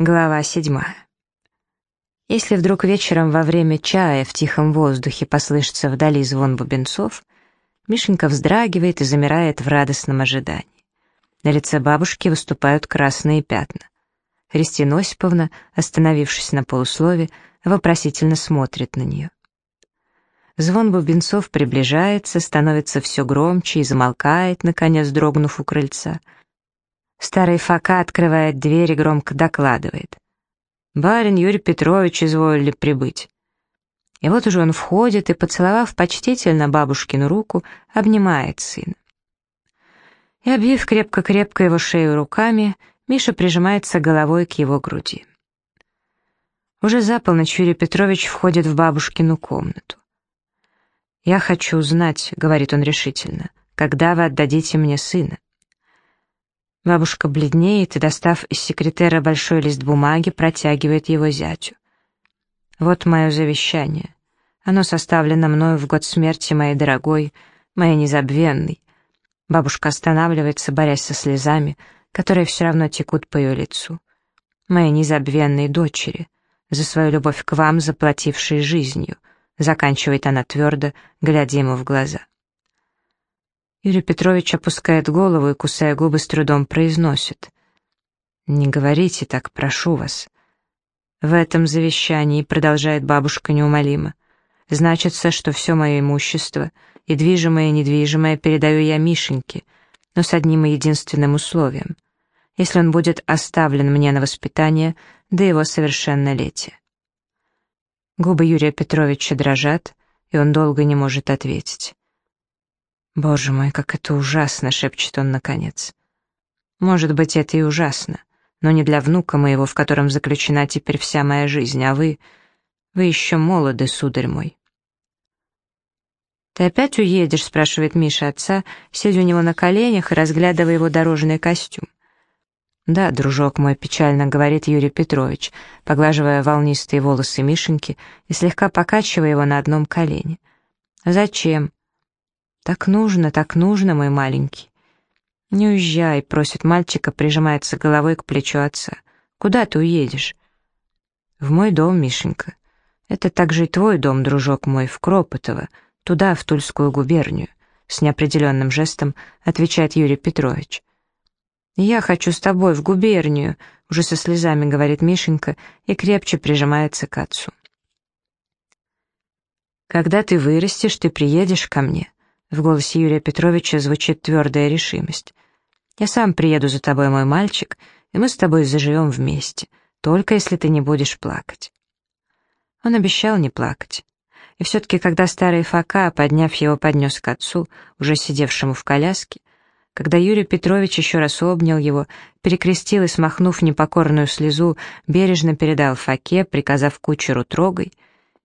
Глава седьмая. Если вдруг вечером во время чая в тихом воздухе послышится вдали звон бубенцов, Мишенька вздрагивает и замирает в радостном ожидании. На лице бабушки выступают красные пятна. Христина Осиповна, остановившись на полуслове, вопросительно смотрит на нее. Звон бубенцов приближается, становится все громче и замолкает, наконец дрогнув у крыльца — Старый Фока открывает дверь и громко докладывает. «Барин Юрий Петрович изволили прибыть». И вот уже он входит и, поцеловав почтительно бабушкину руку, обнимает сына. И, обвив крепко-крепко его шею руками, Миша прижимается головой к его груди. Уже за полночь Юрий Петрович входит в бабушкину комнату. «Я хочу узнать», — говорит он решительно, — «когда вы отдадите мне сына?» Бабушка бледнеет и, достав из секретера большой лист бумаги, протягивает его зятю. «Вот мое завещание. Оно составлено мною в год смерти моей дорогой, моей незабвенной». Бабушка останавливается, борясь со слезами, которые все равно текут по ее лицу. «Моей незабвенной дочери, за свою любовь к вам, заплатившей жизнью», заканчивает она твердо, глядя ему в глаза. Юрий Петрович опускает голову и, кусая губы, с трудом произносит. «Не говорите так, прошу вас». В этом завещании, продолжает бабушка неумолимо, значится, что все мое имущество, и движимое, и недвижимое, передаю я Мишеньке, но с одним и единственным условием. Если он будет оставлен мне на воспитание до его совершеннолетия. Губы Юрия Петровича дрожат, и он долго не может ответить. «Боже мой, как это ужасно!» — шепчет он наконец. «Может быть, это и ужасно, но не для внука моего, в котором заключена теперь вся моя жизнь, а вы... Вы еще молоды, сударь мой». «Ты опять уедешь?» — спрашивает Миша отца, сидя у него на коленях и разглядывая его дорожный костюм. «Да, дружок мой», — печально говорит Юрий Петрович, поглаживая волнистые волосы Мишеньки и слегка покачивая его на одном колене. «Зачем?» «Так нужно, так нужно, мой маленький». «Не уезжай», — просит мальчика, прижимается головой к плечу отца. «Куда ты уедешь?» «В мой дом, Мишенька. Это также и твой дом, дружок мой, в Кропотово, туда, в Тульскую губернию», — с неопределенным жестом отвечает Юрий Петрович. «Я хочу с тобой в губернию», — уже со слезами говорит Мишенька и крепче прижимается к отцу. «Когда ты вырастешь, ты приедешь ко мне. В голосе Юрия Петровича звучит твердая решимость. «Я сам приеду за тобой, мой мальчик, и мы с тобой заживем вместе, только если ты не будешь плакать». Он обещал не плакать. И все-таки, когда старый Фока, подняв его, поднес к отцу, уже сидевшему в коляске, когда Юрий Петрович еще раз обнял его, перекрестил и, смахнув непокорную слезу, бережно передал Фоке, приказав кучеру «трогай»,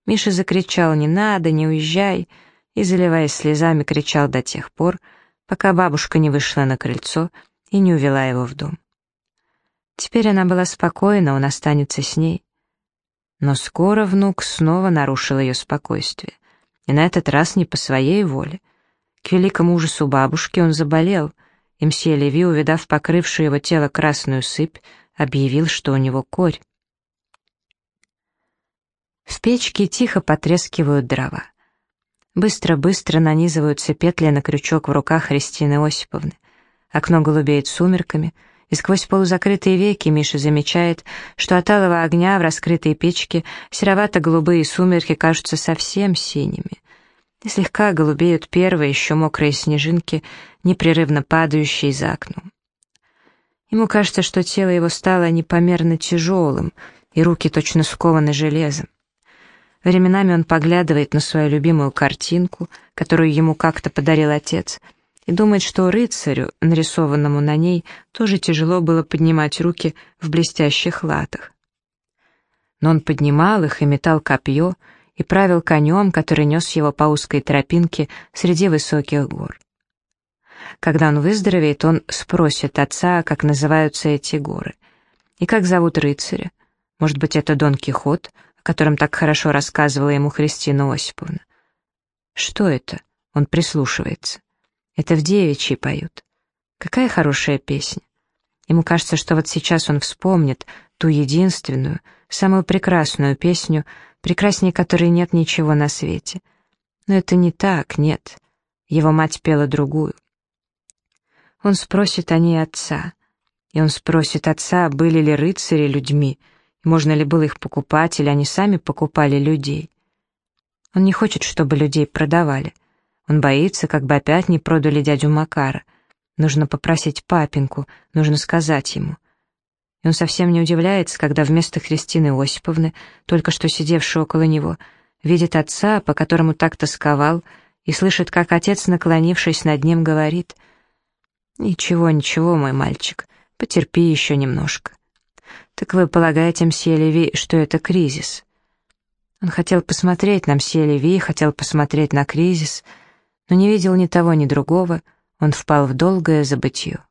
Миша закричал «Не надо, не уезжай!» И, заливаясь слезами, кричал до тех пор, пока бабушка не вышла на крыльцо и не увела его в дом. Теперь она была спокойна, он останется с ней. Но скоро внук снова нарушил ее спокойствие, и на этот раз не по своей воле. К великому ужасу бабушки он заболел, и мсье Леви, увидав покрывшую его тело красную сыпь, объявил, что у него корь. В печке тихо потрескивают дрова. Быстро-быстро нанизываются петли на крючок в руках Христины Осиповны. Окно голубеет сумерками, и сквозь полузакрытые веки Миша замечает, что от алого огня в раскрытой печке серовато-голубые сумерки кажутся совсем синими. И слегка голубеют первые еще мокрые снежинки, непрерывно падающие за окном. Ему кажется, что тело его стало непомерно тяжелым, и руки точно скованы железом. Временами он поглядывает на свою любимую картинку, которую ему как-то подарил отец, и думает, что рыцарю, нарисованному на ней, тоже тяжело было поднимать руки в блестящих латах. Но он поднимал их и метал копье, и правил конем, который нес его по узкой тропинке среди высоких гор. Когда он выздоровеет, он спросит отца, как называются эти горы, и как зовут рыцаря. Может быть, это Дон Кихот, котором так хорошо рассказывала ему Христина Осиповна. «Что это?» — он прислушивается. «Это в девичьей поют. Какая хорошая песня. Ему кажется, что вот сейчас он вспомнит, ту единственную, самую прекрасную песню, прекрасней которой нет ничего на свете. Но это не так, нет. Его мать пела другую. Он спросит о ней отца. И он спросит отца, были ли рыцари людьми, можно ли было их покупать, или они сами покупали людей. Он не хочет, чтобы людей продавали. Он боится, как бы опять не продали дядю Макара. Нужно попросить папеньку, нужно сказать ему. И он совсем не удивляется, когда вместо Христины Осиповны, только что сидевшей около него, видит отца, по которому так тосковал, и слышит, как отец, наклонившись над ним, говорит «Ничего, ничего, мой мальчик, потерпи еще немножко». «Так вы полагаете, мсье Леви, что это кризис?» Он хотел посмотреть на мсье Леви, хотел посмотреть на кризис, но не видел ни того, ни другого, он впал в долгое забытье.